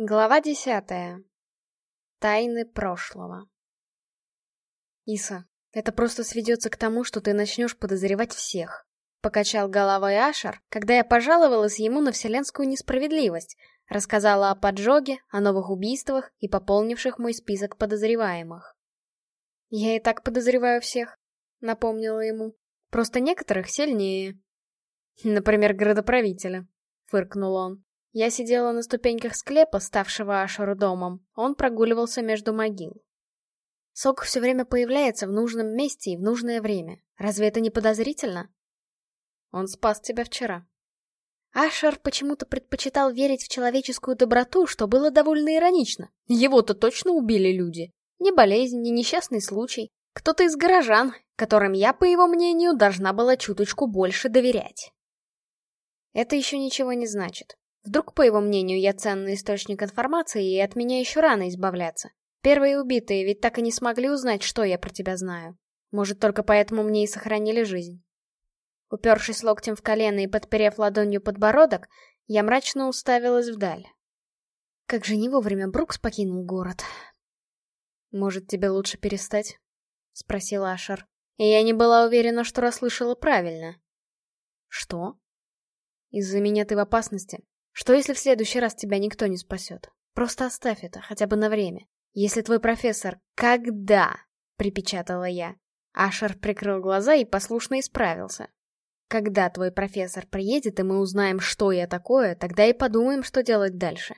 Глава десятая. Тайны прошлого. Иса, это просто сведется к тому, что ты начнешь подозревать всех. Покачал головой Ашер, когда я пожаловалась ему на вселенскую несправедливость, рассказала о поджоге, о новых убийствах и пополнивших мой список подозреваемых. Я и так подозреваю всех, напомнила ему. Просто некоторых сильнее. Например, градоправителя, фыркнул он. Я сидела на ступеньках склепа, ставшего Ашеру домом. Он прогуливался между могил. Сок все время появляется в нужном месте и в нужное время. Разве это не подозрительно? Он спас тебя вчера. Ашер почему-то предпочитал верить в человеческую доброту, что было довольно иронично. Его-то точно убили люди. Ни болезнь, ни несчастный случай. Кто-то из горожан, которым я, по его мнению, должна была чуточку больше доверять. Это еще ничего не значит. Вдруг, по его мнению, я ценный источник информации, и от меня еще рано избавляться. Первые убитые ведь так и не смогли узнать, что я про тебя знаю. Может, только поэтому мне и сохранили жизнь. Упершись локтем в колено и подперев ладонью подбородок, я мрачно уставилась вдаль. Как же не вовремя Брукс покинул город. «Может, тебе лучше перестать?» — спросил Ашер. И я не была уверена, что расслышала правильно. «Что?» «Из-за меня ты в опасности. Что если в следующий раз тебя никто не спасет? Просто оставь это, хотя бы на время. Если твой профессор... Когда? Припечатала я. Ашер прикрыл глаза и послушно исправился. Когда твой профессор приедет, и мы узнаем, что я такое, тогда и подумаем, что делать дальше.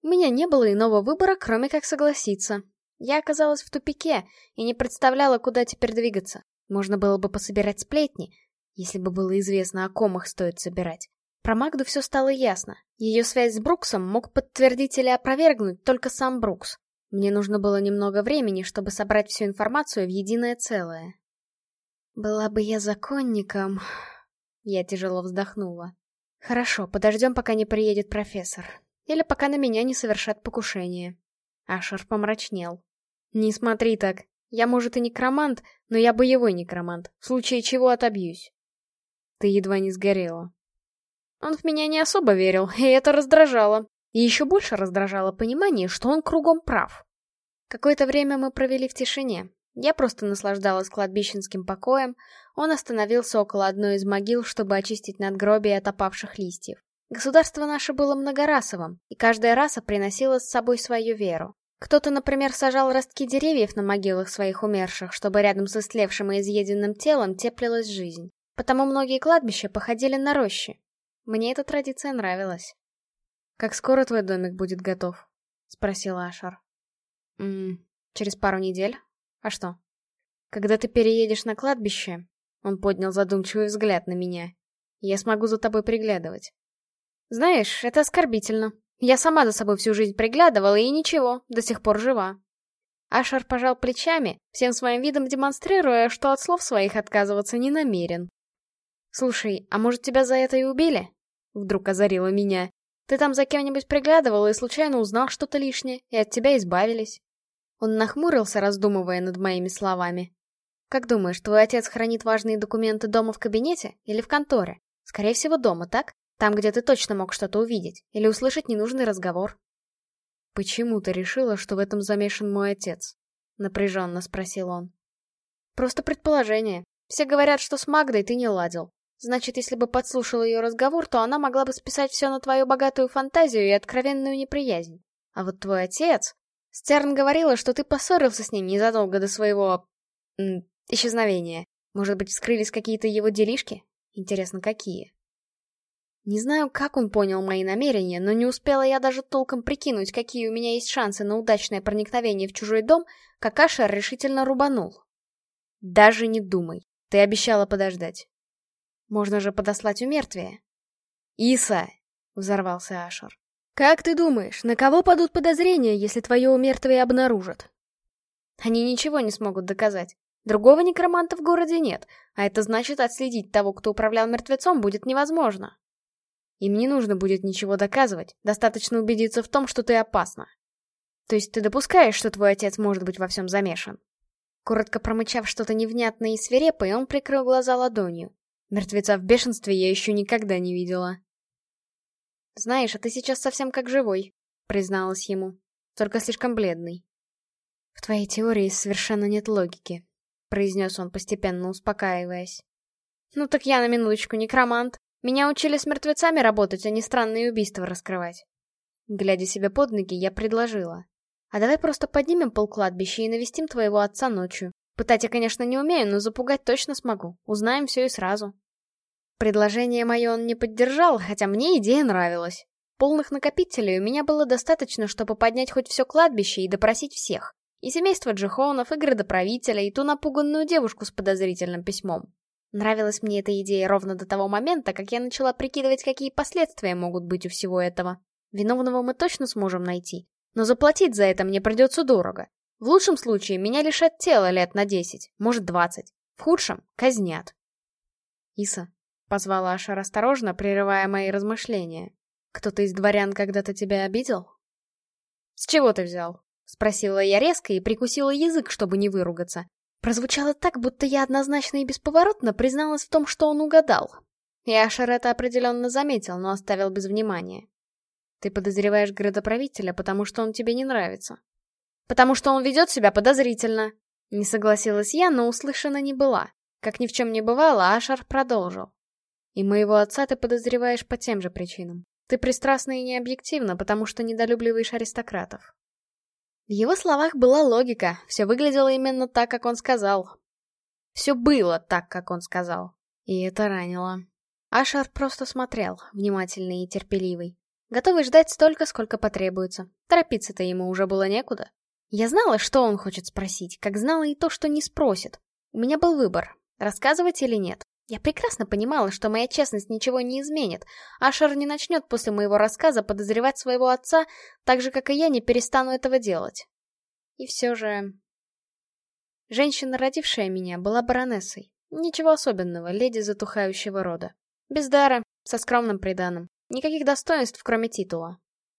У меня не было иного выбора, кроме как согласиться. Я оказалась в тупике и не представляла, куда теперь двигаться. Можно было бы пособирать сплетни, если бы было известно, о ком их стоит собирать. Про Магду все стало ясно. Ее связь с Бруксом мог подтвердить или опровергнуть только сам Брукс. Мне нужно было немного времени, чтобы собрать всю информацию в единое целое. Была бы я законником... Я тяжело вздохнула. Хорошо, подождем, пока не приедет профессор. Или пока на меня не совершат покушение. Ашер помрачнел. Не смотри так. Я, может, и некромант, но я боевой некромант, в случае чего отобьюсь. Ты едва не сгорела. Он в меня не особо верил, и это раздражало. И еще больше раздражало понимание, что он кругом прав. Какое-то время мы провели в тишине. Я просто наслаждалась кладбищенским покоем. Он остановился около одной из могил, чтобы очистить надгробие от опавших листьев. Государство наше было многорасовым, и каждая раса приносила с собой свою веру. Кто-то, например, сажал ростки деревьев на могилах своих умерших, чтобы рядом с истлевшим и изъеденным телом теплилась жизнь. Потому многие кладбища походили на рощи, мне эта традиция нравилась. «Как скоро твой домик будет готов?» — спросил Ашар. «Ммм, через пару недель. А что?» «Когда ты переедешь на кладбище...» Он поднял задумчивый взгляд на меня. «Я смогу за тобой приглядывать». «Знаешь, это оскорбительно. Я сама за собой всю жизнь приглядывала, и ничего, до сих пор жива». Ашар пожал плечами, всем своим видом демонстрируя, что от слов своих отказываться не намерен. «Слушай, а может тебя за это и убили?» Вдруг озарило меня. Ты там за кем-нибудь приглядывал и случайно узнал что-то лишнее, и от тебя избавились. Он нахмурился, раздумывая над моими словами. Как думаешь, твой отец хранит важные документы дома в кабинете или в конторе? Скорее всего, дома, так? Там, где ты точно мог что-то увидеть или услышать ненужный разговор. Почему ты решила, что в этом замешан мой отец? Напряженно спросил он. Просто предположение. Все говорят, что с Магдой ты не ладил. Значит, если бы подслушал ее разговор, то она могла бы списать все на твою богатую фантазию и откровенную неприязнь. А вот твой отец... Стерн говорила, что ты поссорился с ним незадолго до своего... Исчезновения. Может быть, вскрылись какие-то его делишки? Интересно, какие? Не знаю, как он понял мои намерения, но не успела я даже толком прикинуть, какие у меня есть шансы на удачное проникновение в чужой дом, как Ашер решительно рубанул. Даже не думай. Ты обещала подождать. Можно же подослать умертвие. «Иса!» — взорвался Ашер. «Как ты думаешь, на кого падут подозрения, если твое умертвие обнаружат?» «Они ничего не смогут доказать. Другого некроманта в городе нет, а это значит, отследить того, кто управлял мертвецом, будет невозможно. Им не нужно будет ничего доказывать, достаточно убедиться в том, что ты опасна. То есть ты допускаешь, что твой отец может быть во всем замешан?» Коротко промычав что-то невнятное и свирепое, он прикрыл глаза ладонью. Мертвеца в бешенстве я еще никогда не видела. Знаешь, а ты сейчас совсем как живой, призналась ему. Только слишком бледный. В твоей теории совершенно нет логики, произнес он, постепенно успокаиваясь. Ну так я на минуточку некромант. Меня учили с мертвецами работать, а не странные убийства раскрывать. Глядя себе под ноги, я предложила. А давай просто поднимем полкладбища и навестим твоего отца ночью. Пытать я, конечно, не умею, но запугать точно смогу. Узнаем все и сразу. Предложение мое он не поддержал, хотя мне идея нравилась. Полных накопителей у меня было достаточно, чтобы поднять хоть все кладбище и допросить всех. И семейство Джихонов, и градоправителя, и ту напуганную девушку с подозрительным письмом. Нравилась мне эта идея ровно до того момента, как я начала прикидывать, какие последствия могут быть у всего этого. Виновного мы точно сможем найти, но заплатить за это мне придется дорого. В лучшем случае меня лишат тела лет на десять, может двадцать. В худшем — казнят. Иса, — позвала Ашер осторожно, прерывая мои размышления. «Кто-то из дворян когда-то тебя обидел?» «С чего ты взял?» — спросила я резко и прикусила язык, чтобы не выругаться. Прозвучало так, будто я однозначно и бесповоротно призналась в том, что он угадал. И Ашер это определенно заметил, но оставил без внимания. «Ты подозреваешь градоправителя, потому что он тебе не нравится». «Потому что он ведет себя подозрительно», — не согласилась я, но услышана не была. Как ни в чем не бывало, Ашар продолжил. И моего отца ты подозреваешь по тем же причинам. Ты пристрастна и необъективна, потому что недолюбливаешь аристократов. В его словах была логика, все выглядело именно так, как он сказал. Все было так, как он сказал. И это ранило. Ашар просто смотрел, внимательный и терпеливый. Готовый ждать столько, сколько потребуется. Торопиться-то ему уже было некуда. Я знала, что он хочет спросить, как знала и то, что не спросит. У меня был выбор, рассказывать или нет. Я прекрасно понимала, что моя честность ничего не изменит. Ашер не начнет после моего рассказа подозревать своего отца, так же, как и я не перестану этого делать. И все же... Женщина, родившая меня, была баронессой. Ничего особенного, леди затухающего рода. Без дара, со скромным приданым. Никаких достоинств, кроме титула.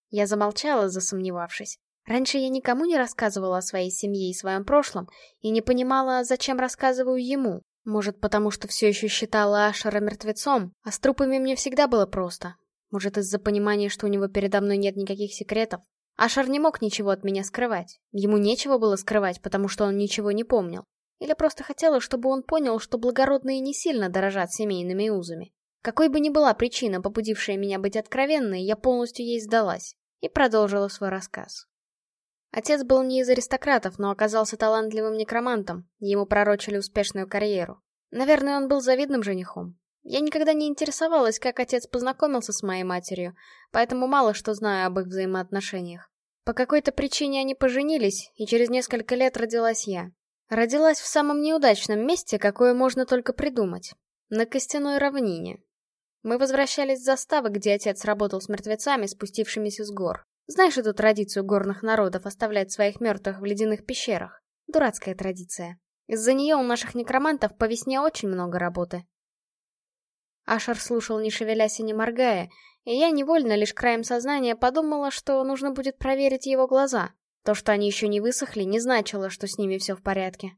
Я замолчала, засомневавшись. Раньше я никому не рассказывала о своей семье и своем прошлом, и не понимала, зачем рассказываю ему. Может, потому что все еще считала Ашера мертвецом, а с трупами мне всегда было просто. Может, из-за понимания, что у него передо мной нет никаких секретов. Ашер не мог ничего от меня скрывать. Ему нечего было скрывать, потому что он ничего не помнил. Или просто хотела, чтобы он понял, что благородные не сильно дорожат семейными узами. Какой бы ни была причина, побудившая меня быть откровенной, я полностью ей сдалась. И продолжила свой рассказ. Отец был не из аристократов, но оказался талантливым некромантом, ему пророчили успешную карьеру. Наверное, он был завидным женихом. Я никогда не интересовалась, как отец познакомился с моей матерью, поэтому мало что знаю об их взаимоотношениях. По какой-то причине они поженились, и через несколько лет родилась я. Родилась в самом неудачном месте, какое можно только придумать. На костяной равнине. Мы возвращались с заставы, где отец работал с мертвецами, спустившимися с гор. Знаешь эту традицию горных народов оставлять своих мертвых в ледяных пещерах? Дурацкая традиция. Из-за нее у наших некромантов по весне очень много работы. Ашер слушал, не шевелясь и не моргая, и я невольно лишь краем сознания подумала, что нужно будет проверить его глаза. То, что они еще не высохли, не значило, что с ними все в порядке.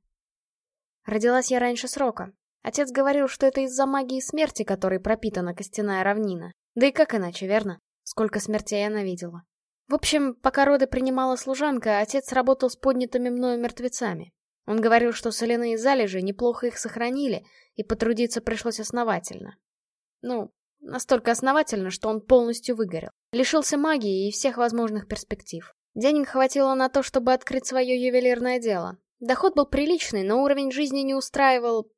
Родилась я раньше срока. Отец говорил, что это из-за магии смерти, которой пропитана костяная равнина. Да и как иначе, верно? Сколько смертей она видела. В общем, пока роды принимала служанка, отец работал с поднятыми мною мертвецами. Он говорил, что соляные залежи неплохо их сохранили, и потрудиться пришлось основательно. Ну, настолько основательно, что он полностью выгорел. Лишился магии и всех возможных перспектив. Денег хватило на то, чтобы открыть свое ювелирное дело. Доход был приличный, но уровень жизни не устраивал...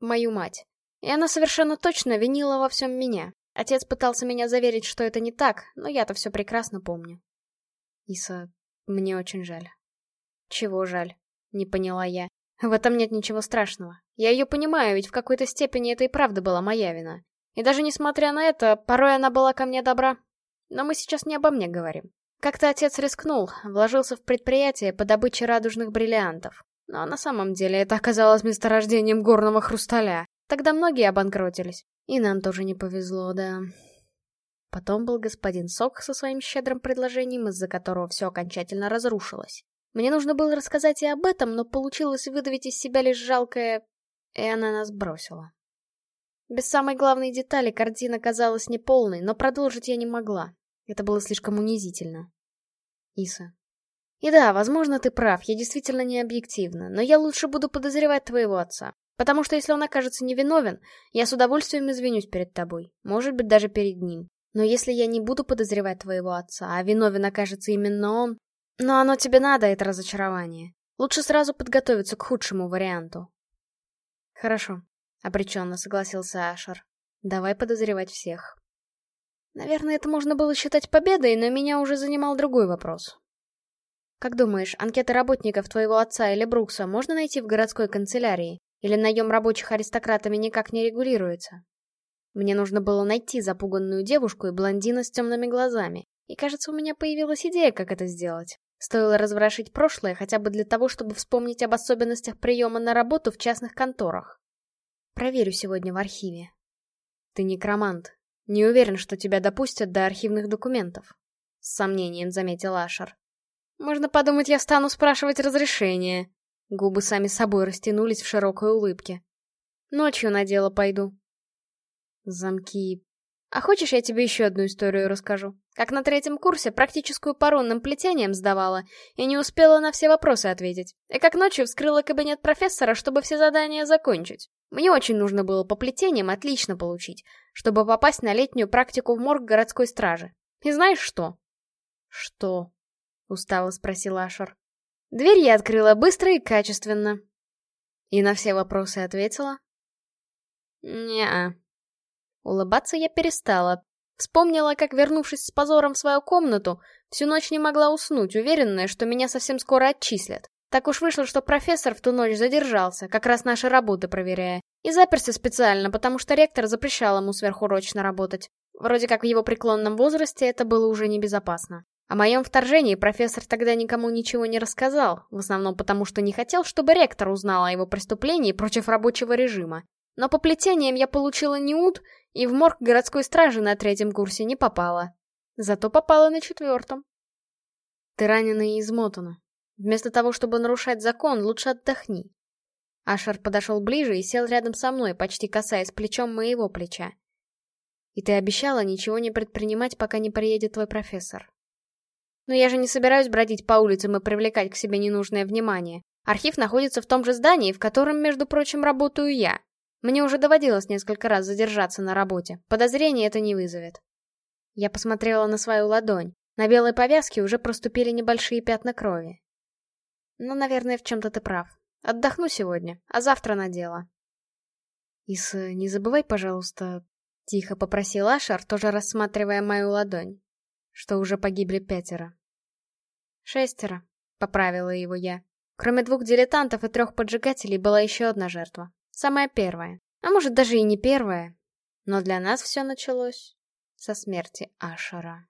мою мать. И она совершенно точно винила во всем меня. Отец пытался меня заверить, что это не так, но я-то все прекрасно помню. Иса, мне очень жаль. Чего жаль? Не поняла я. В этом нет ничего страшного. Я ее понимаю, ведь в какой-то степени это и правда была моя вина. И даже несмотря на это, порой она была ко мне добра. Но мы сейчас не обо мне говорим. Как-то отец рискнул, вложился в предприятие по добыче радужных бриллиантов. Но на самом деле это оказалось месторождением горного хрусталя. Тогда многие обанкротились. И нам тоже не повезло, да. Потом был господин Сок со своим щедрым предложением, из-за которого все окончательно разрушилось. Мне нужно было рассказать и об этом, но получилось выдавить из себя лишь жалкое... И она нас бросила. Без самой главной детали картина казалась неполной, но продолжить я не могла. Это было слишком унизительно. Иса. И да, возможно, ты прав, я действительно не объективна, но я лучше буду подозревать твоего отца. Потому что если он окажется невиновен, я с удовольствием извинюсь перед тобой, может быть, даже перед ним. Но если я не буду подозревать твоего отца, а виновен окажется именно он, но оно тебе надо, это разочарование. Лучше сразу подготовиться к худшему варианту. Хорошо, обреченно согласился Ашер. Давай подозревать всех. Наверное, это можно было считать победой, но меня уже занимал другой вопрос. Как думаешь, анкеты работников твоего отца или Брукса можно найти в городской канцелярии? Или наем рабочих аристократами никак не регулируется? Мне нужно было найти запуганную девушку и блондина с темными глазами. И кажется, у меня появилась идея, как это сделать. Стоило разворошить прошлое хотя бы для того, чтобы вспомнить об особенностях приема на работу в частных конторах. Проверю сегодня в архиве. Ты некромант. Не уверен, что тебя допустят до архивных документов. С сомнением заметил Ашер. Можно подумать, я стану спрашивать разрешение. Губы сами собой растянулись в широкой улыбке. Ночью на дело пойду. Замки а хочешь, я тебе еще одну историю расскажу? Как на третьем курсе практическую по рунным плетениям сдавала, и не успела на все вопросы ответить. И как ночью вскрыла кабинет профессора, чтобы все задания закончить. Мне очень нужно было по плетениям отлично получить, чтобы попасть на летнюю практику в морг городской стражи. И знаешь что? Что? Устало спросил Ашер. Дверь я открыла быстро и качественно. И на все вопросы ответила? Не-а. Улыбаться я перестала. Вспомнила, как, вернувшись с позором в свою комнату, всю ночь не могла уснуть, уверенная, что меня совсем скоро отчислят. Так уж вышло, что профессор в ту ночь задержался, как раз наши работы проверяя. И заперся специально, потому что ректор запрещал ему сверхурочно работать. Вроде как в его преклонном возрасте это было уже небезопасно. О моем вторжении профессор тогда никому ничего не рассказал, в основном потому, что не хотел, чтобы ректор узнал о его преступлении против рабочего режима. Но по плетениям я получила неуд и в морг городской стражи на третьем курсе не попала. Зато попала на четвертом. Ты ранена и измотана. Вместо того, чтобы нарушать закон, лучше отдохни. Ашер подошел ближе и сел рядом со мной, почти касаясь плечом моего плеча. И ты обещала ничего не предпринимать, пока не приедет твой профессор. Но я же не собираюсь бродить по улицам и привлекать к себе ненужное внимание. Архив находится в том же здании, в котором, между прочим, работаю я. Мне уже доводилось несколько раз задержаться на работе. Подозрения это не вызовет. Я посмотрела на свою ладонь. На белой повязке уже проступили небольшие пятна крови. Ну, наверное, в чем-то ты прав. Отдохну сегодня, а завтра на дело. Ис, не забывай, пожалуйста, тихо попросил Ашар, тоже рассматривая мою ладонь, что уже погибли пятеро. Шестеро, поправила его я. Кроме двух дилетантов и трех поджигателей была еще одна жертва. Самая первая. А может, даже и не первая. Но для нас все началось со смерти Ашера.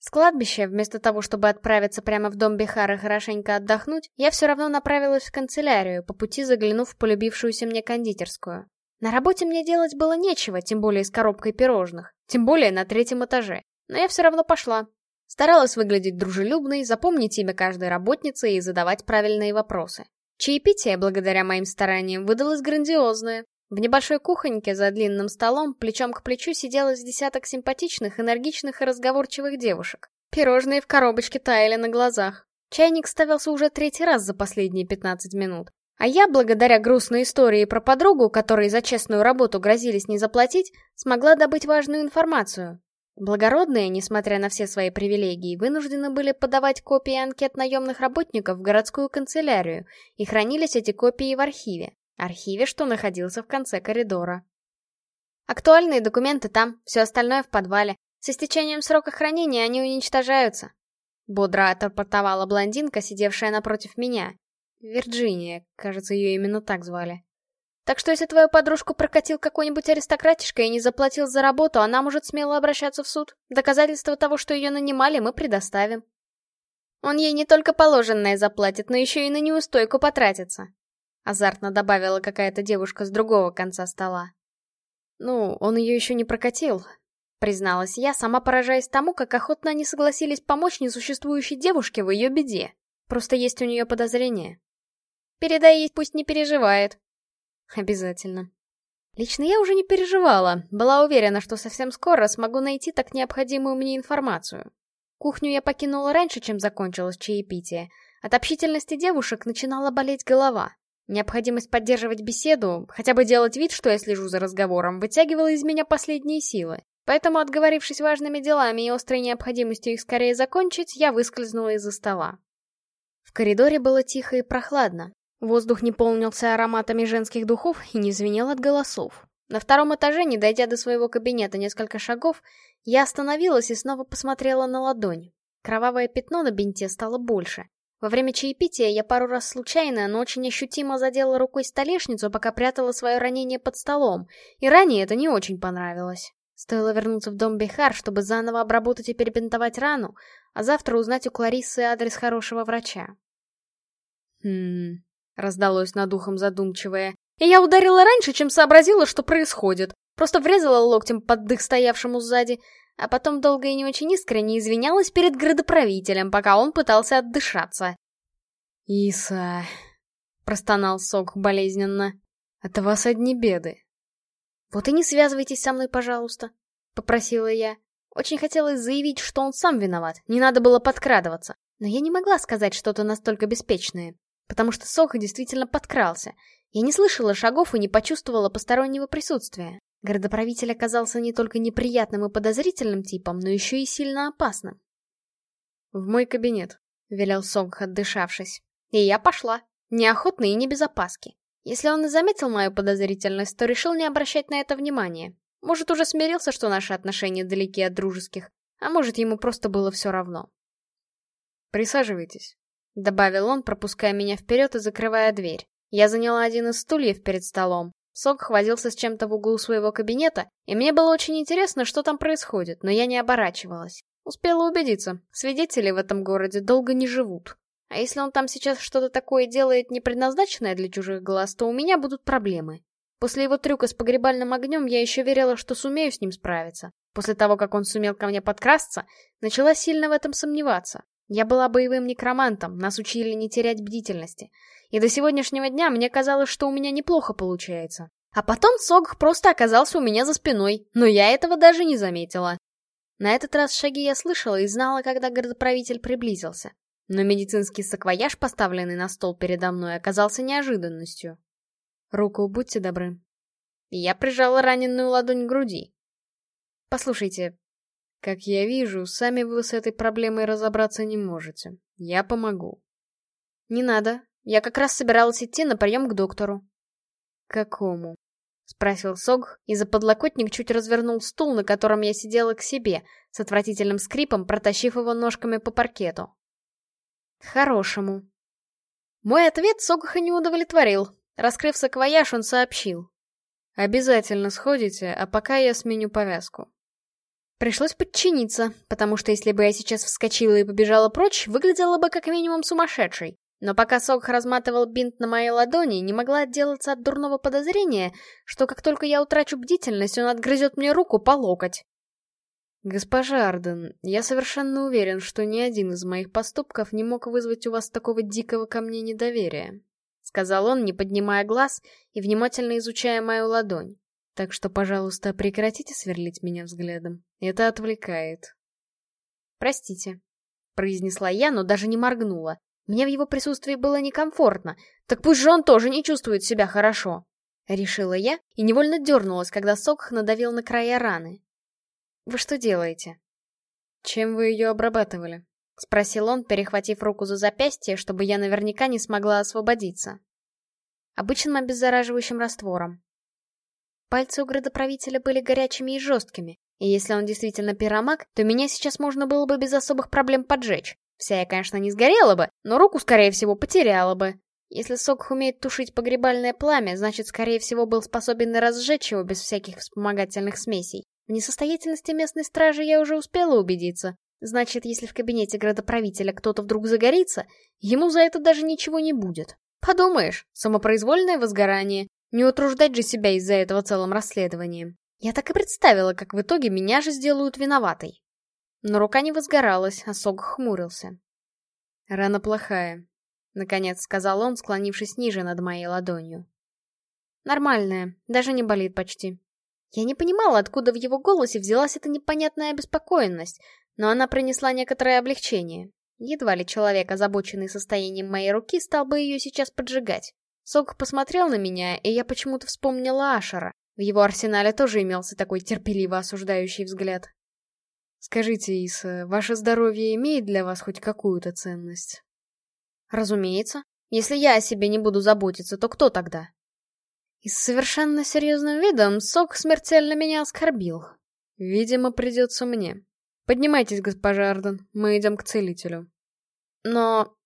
С кладбища, вместо того, чтобы отправиться прямо в дом Бихара хорошенько отдохнуть, я все равно направилась в канцелярию, по пути заглянув в полюбившуюся мне кондитерскую. На работе мне делать было нечего, тем более с коробкой пирожных, тем более на третьем этаже. Но я все равно пошла. Старалась выглядеть дружелюбной, запомнить имя каждой работницы и задавать правильные вопросы. Чаепитие, благодаря моим стараниям, выдалось грандиозное. В небольшой кухоньке за длинным столом плечом к плечу сидело с десяток симпатичных, энергичных и разговорчивых девушек. Пирожные в коробочке таяли на глазах. Чайник ставился уже третий раз за последние 15 минут. А я, благодаря грустной истории про подругу, которой за честную работу грозились не заплатить, смогла добыть важную информацию. Благородные, несмотря на все свои привилегии, вынуждены были подавать копии анкет наемных работников в городскую канцелярию, и хранились эти копии в архиве. Архиве, что находился в конце коридора. Актуальные документы там, все остальное в подвале. С истечением срока хранения они уничтожаются. Бодро отрапортовала блондинка, сидевшая напротив меня. Вирджиния, кажется, ее именно так звали. Так что если твою подружку прокатил какой-нибудь аристократишка и не заплатил за работу, она может смело обращаться в суд. Доказательства того, что ее нанимали, мы предоставим. Он ей не только положенное заплатит, но еще и на неустойку потратится. Азартно добавила какая-то девушка с другого конца стола. Ну, он ее еще не прокатил, призналась я, сама поражаясь тому, как охотно они согласились помочь несуществующей девушке в ее беде. Просто есть у нее подозрение. Передай ей, пусть не переживает, Обязательно. Лично я уже не переживала, была уверена, что совсем скоро смогу найти так необходимую мне информацию. Кухню я покинула раньше, чем закончилось чаепитие. От общительности девушек начинала болеть голова. Необходимость поддерживать беседу, хотя бы делать вид, что я слежу за разговором, вытягивала из меня последние силы. Поэтому, отговорившись важными делами и острой необходимостью их скорее закончить, я выскользнула из-за стола. В коридоре было тихо и прохладно. Воздух не полнился ароматами женских духов и не звенел от голосов. На втором этаже, не дойдя до своего кабинета несколько шагов, я остановилась и снова посмотрела на ладонь. Кровавое пятно на бинте стало больше. Во время чаепития я пару раз случайно, но очень ощутимо задела рукой столешницу, пока прятала свое ранение под столом, и ранее это не очень понравилось. Стоило вернуться в дом Бихар, чтобы заново обработать и перебинтовать рану, а завтра узнать у Клариссы адрес хорошего врача. «Хм...» — раздалось над ухом задумчивое. И я ударила раньше, чем сообразила, что происходит. Просто врезала локтем под дых стоявшему сзади, а потом долго и не очень искренне извинялась перед градоправителем, пока он пытался отдышаться. «Иса...» — простонал Сок болезненно. «От вас одни беды». «Вот и не связывайтесь со мной, пожалуйста», — попросила я. Очень хотелось заявить, что он сам виноват, не надо было подкрадываться. Но я не могла сказать что-то настолько беспечное, потому что Сок действительно подкрался. Я не слышала шагов и не почувствовала постороннего присутствия. Городоправитель оказался не только неприятным и подозрительным типом, но еще и сильно опасным. «В мой кабинет», — велел Сонг, отдышавшись. И я пошла, неохотно и не без опаски. Если он и заметил мою подозрительность, то решил не обращать на это внимания. Может, уже смирился, что наши отношения далеки от дружеских, а может, ему просто было все равно. «Присаживайтесь», — добавил он, пропуская меня вперед и закрывая дверь. Я заняла один из стульев перед столом, Сок хватился с чем-то в углу своего кабинета, и мне было очень интересно, что там происходит, но я не оборачивалась. Успела убедиться, свидетели в этом городе долго не живут. А если он там сейчас что-то такое делает, не предназначенное для чужих глаз, то у меня будут проблемы. После его трюка с погребальным огнем я еще верила, что сумею с ним справиться. После того, как он сумел ко мне подкрасться, начала сильно в этом сомневаться. Я была боевым некромантом, нас учили не терять бдительности. И до сегодняшнего дня мне казалось, что у меня неплохо получается. А потом Согх просто оказался у меня за спиной, но я этого даже не заметила. На этот раз шаги я слышала и знала, когда городоправитель приблизился. Но медицинский саквояж, поставленный на стол передо мной, оказался неожиданностью. «Руку будьте добры». Я прижала раненую ладонь к груди. «Послушайте, как я вижу, сами вы с этой проблемой разобраться не можете. Я помогу». «Не надо. Я как раз собиралась идти на прием к доктору. Какому? Спросил Сог, и за подлокотник чуть развернул стул, на котором я сидела к себе, с отвратительным скрипом, протащив его ножками по паркету. Хорошему. Мой ответ Согха не удовлетворил. Раскрыв саквояж, он сообщил. Обязательно сходите, а пока я сменю повязку. Пришлось подчиниться, потому что если бы я сейчас вскочила и побежала прочь, выглядела бы как минимум сумасшедшей. Но пока Сок разматывал бинт на моей ладони, не могла отделаться от дурного подозрения, что как только я утрачу бдительность, он отгрызет мне руку по локоть. «Госпожа Арден, я совершенно уверен, что ни один из моих поступков не мог вызвать у вас такого дикого ко мне недоверия», — сказал он, не поднимая глаз и внимательно изучая мою ладонь. «Так что, пожалуйста, прекратите сверлить меня взглядом. Это отвлекает». «Простите», — произнесла я, но даже не моргнула. Мне в его присутствии было некомфортно, так пусть же он тоже не чувствует себя хорошо. Решила я и невольно дернулась, когда Сокх надавил на края раны. «Вы что делаете?» «Чем вы ее обрабатывали?» — спросил он, перехватив руку за запястье, чтобы я наверняка не смогла освободиться. «Обычным обеззараживающим раствором». Пальцы у градоправителя были горячими и жесткими, и если он действительно пиромаг, то меня сейчас можно было бы без особых проблем поджечь. Вся я, конечно, не сгорела бы, но руку, скорее всего, потеряла бы. Если Сокх умеет тушить погребальное пламя, значит, скорее всего, был способен и разжечь его без всяких вспомогательных смесей. В несостоятельности местной стражи я уже успела убедиться. Значит, если в кабинете градоправителя кто-то вдруг загорится, ему за это даже ничего не будет. Подумаешь, самопроизвольное возгорание. Не утруждать же себя из-за этого целым расследованием. Я так и представила, как в итоге меня же сделают виноватой. Но рука не возгоралась, а Сог хмурился. «Рана плохая», — наконец сказал он, склонившись ниже над моей ладонью. Нормальная, даже не болит почти. Я не понимала, откуда в его голосе взялась эта непонятная обеспокоенность, но она принесла некоторое облегчение. Едва ли человек, озабоченный состоянием моей руки, стал бы ее сейчас поджигать. Сок посмотрел на меня, и я почему-то вспомнила Ашера. В его арсенале тоже имелся такой терпеливо осуждающий взгляд. «Скажите, Иса, ваше здоровье имеет для вас хоть какую-то ценность?» «Разумеется. Если я о себе не буду заботиться, то кто тогда?» И с совершенно серьезным видом Сок смертельно меня оскорбил. «Видимо, придется мне. Поднимайтесь, госпожа Арден, мы идем к целителю». «Но...»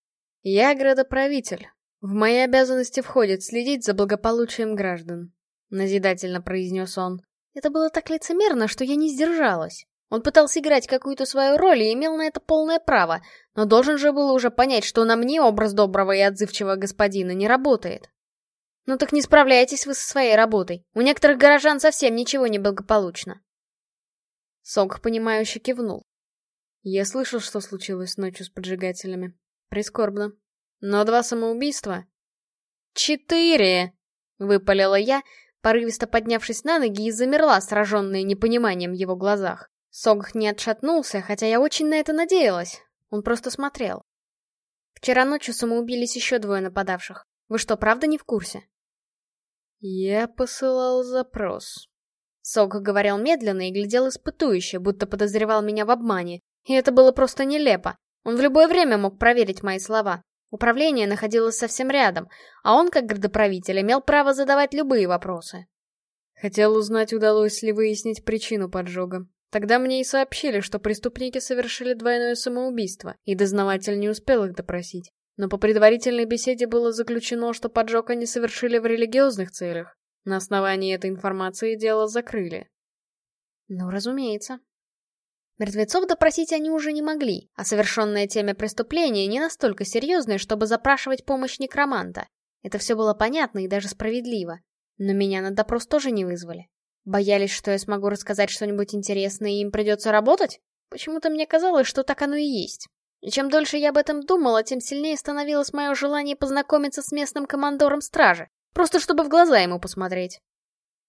«Я градоправитель. В мои обязанности входит следить за благополучием граждан», — назидательно произнес он. Это было так лицемерно, что я не сдержалась. Он пытался играть какую-то свою роль и имел на это полное право, но должен же был уже понять, что на мне образ доброго и отзывчивого господина не работает. Ну так не справляетесь вы со своей работой. У некоторых горожан совсем ничего не благополучно. Сок, понимающе кивнул. Я слышал, что случилось ночью с поджигателями. Прискорбно. Но два самоубийства? Четыре! Выпалила я, порывисто поднявшись на ноги и замерла, сраженная непониманием в его глазах. Согх не отшатнулся, хотя я очень на это надеялась. Он просто смотрел. Вчера ночью самоубились еще двое нападавших. Вы что, правда не в курсе? Я посылал запрос. Сок говорил медленно и глядел испытующе, будто подозревал меня в обмане. И это было просто нелепо. Он в любое время мог проверить мои слова. Управление находилось совсем рядом, а он, как градоправитель, имел право задавать любые вопросы. Хотел узнать, удалось ли выяснить причину поджога. Тогда мне и сообщили, что преступники совершили двойное самоубийство, и дознаватель не успел их допросить но по предварительной беседе было заключено, что поджог они совершили в религиозных целях. На основании этой информации дело закрыли. Ну, разумеется. Мертвецов допросить они уже не могли, а совершенное теме преступления не настолько серьезное, чтобы запрашивать помощь некроманта. Это все было понятно и даже справедливо. Но меня на допрос тоже не вызвали. Боялись, что я смогу рассказать что-нибудь интересное и им придется работать? Почему-то мне казалось, что так оно и есть. И чем дольше я об этом думала, тем сильнее становилось мое желание познакомиться с местным командором стражи, просто чтобы в глаза ему посмотреть.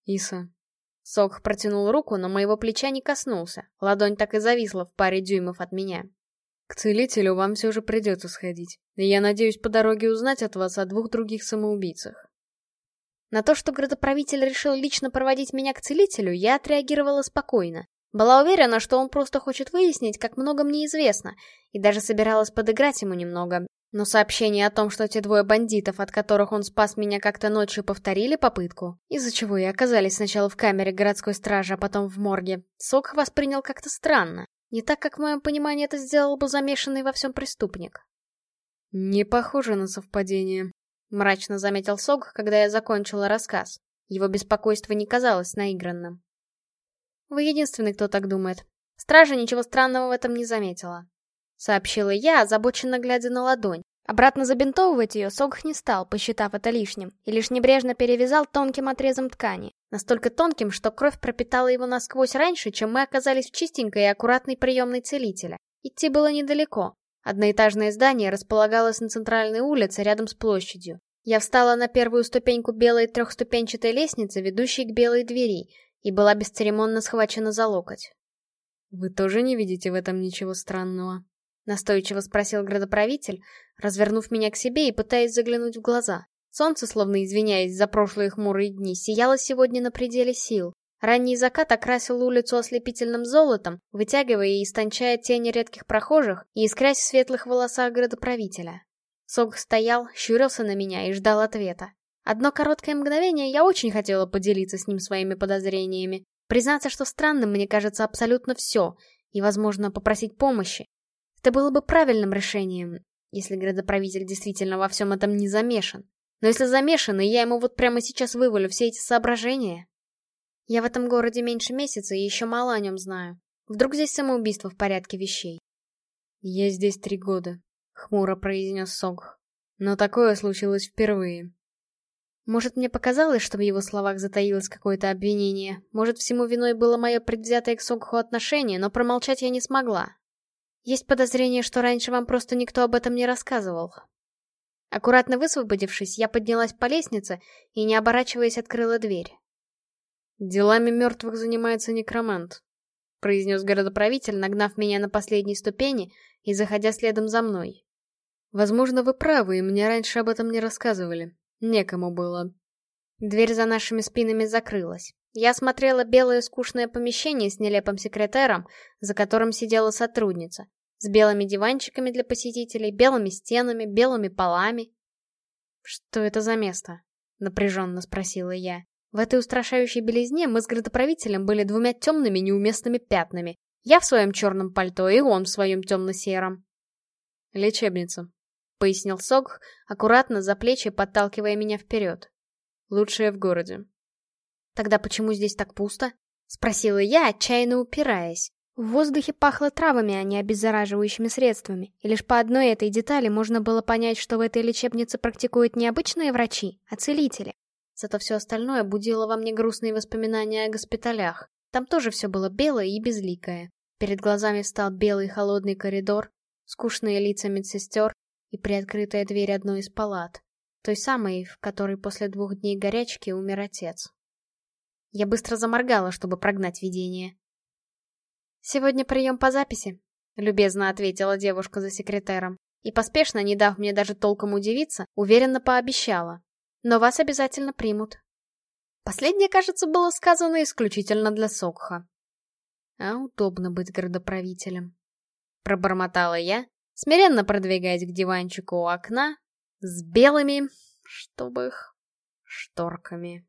Иса. Сок протянул руку, но моего плеча не коснулся, ладонь так и зависла в паре дюймов от меня. К целителю вам все же придется сходить, и я надеюсь по дороге узнать от вас о двух других самоубийцах. На то, что градоправитель решил лично проводить меня к целителю, я отреагировала спокойно. Была уверена, что он просто хочет выяснить, как много мне известно, и даже собиралась подыграть ему немного. Но сообщение о том, что те двое бандитов, от которых он спас меня как-то ночью, повторили попытку, из-за чего и оказались сначала в камере городской стражи, а потом в морге, Сок воспринял как-то странно. Не так, как в моем понимании это сделал бы замешанный во всем преступник. «Не похоже на совпадение», — мрачно заметил Сок, когда я закончила рассказ. Его беспокойство не казалось наигранным. Вы единственный, кто так думает. Стража ничего странного в этом не заметила. Сообщила я, озабоченно глядя на ладонь. Обратно забинтовывать ее Согх не стал, посчитав это лишним, и лишь небрежно перевязал тонким отрезом ткани. Настолько тонким, что кровь пропитала его насквозь раньше, чем мы оказались в чистенькой и аккуратной приемной целителя. Идти было недалеко. Одноэтажное здание располагалось на центральной улице рядом с площадью. Я встала на первую ступеньку белой трехступенчатой лестницы, ведущей к белой двери, и была бесцеремонно схвачена за локоть. «Вы тоже не видите в этом ничего странного?» — настойчиво спросил градоправитель, развернув меня к себе и пытаясь заглянуть в глаза. Солнце, словно извиняясь за прошлые хмурые дни, сияло сегодня на пределе сил. Ранний закат окрасил улицу ослепительным золотом, вытягивая и истончая тени редких прохожих и искрясь в светлых волосах градоправителя. Сог стоял, щурился на меня и ждал ответа. Одно короткое мгновение я очень хотела поделиться с ним своими подозрениями, признаться, что странным мне кажется абсолютно все, и, возможно, попросить помощи. Это было бы правильным решением, если градоправитель действительно во всем этом не замешан. Но если замешан, и я ему вот прямо сейчас вывалю все эти соображения... Я в этом городе меньше месяца и еще мало о нем знаю. Вдруг здесь самоубийство в порядке вещей? «Я здесь три года», — хмуро произнес Согх. «Но такое случилось впервые. Может, мне показалось, что в его словах затаилось какое-то обвинение. Может, всему виной было мое предвзятое к Сонгху отношение, но промолчать я не смогла. Есть подозрение, что раньше вам просто никто об этом не рассказывал. Аккуратно высвободившись, я поднялась по лестнице и, не оборачиваясь, открыла дверь. «Делами мертвых занимается некромант», — произнес городоправитель, нагнав меня на последней ступени и заходя следом за мной. «Возможно, вы правы, и мне раньше об этом не рассказывали. Некому было». Дверь за нашими спинами закрылась. Я смотрела белое скучное помещение с нелепым секретером, за которым сидела сотрудница, с белыми диванчиками для посетителей, белыми стенами, белыми полами. «Что это за место?» — напряженно спросила я. В этой устрашающей белизне мы с градоправителем были двумя темными неуместными пятнами. Я в своем черном пальто, и он в своем темно-сером. «Лечебница», — пояснил Сог, аккуратно за плечи подталкивая меня вперед. «Лучшая в городе. «Тогда почему здесь так пусто?» — спросила я, отчаянно упираясь. В воздухе пахло травами, а не обеззараживающими средствами, и лишь по одной этой детали можно было понять, что в этой лечебнице практикуют не обычные врачи, а целители. Зато все остальное будило во мне грустные воспоминания о госпиталях. Там тоже все было белое и безликое. Перед глазами встал белый холодный коридор, скучные лица медсестер и приоткрытая дверь одной из палат. Той самой, в которой после двух дней горячки умер отец. Я быстро заморгала, чтобы прогнать видение. «Сегодня прием по записи», — любезно ответила девушка за секретером. И поспешно, не дав мне даже толком удивиться, уверенно пообещала. «Но вас обязательно примут». Последнее, кажется, было сказано исключительно для Сокха. А удобно быть городоправителем. Пробормотала я, смиренно продвигаясь к диванчику у окна, с белыми, чтобы их, шторками.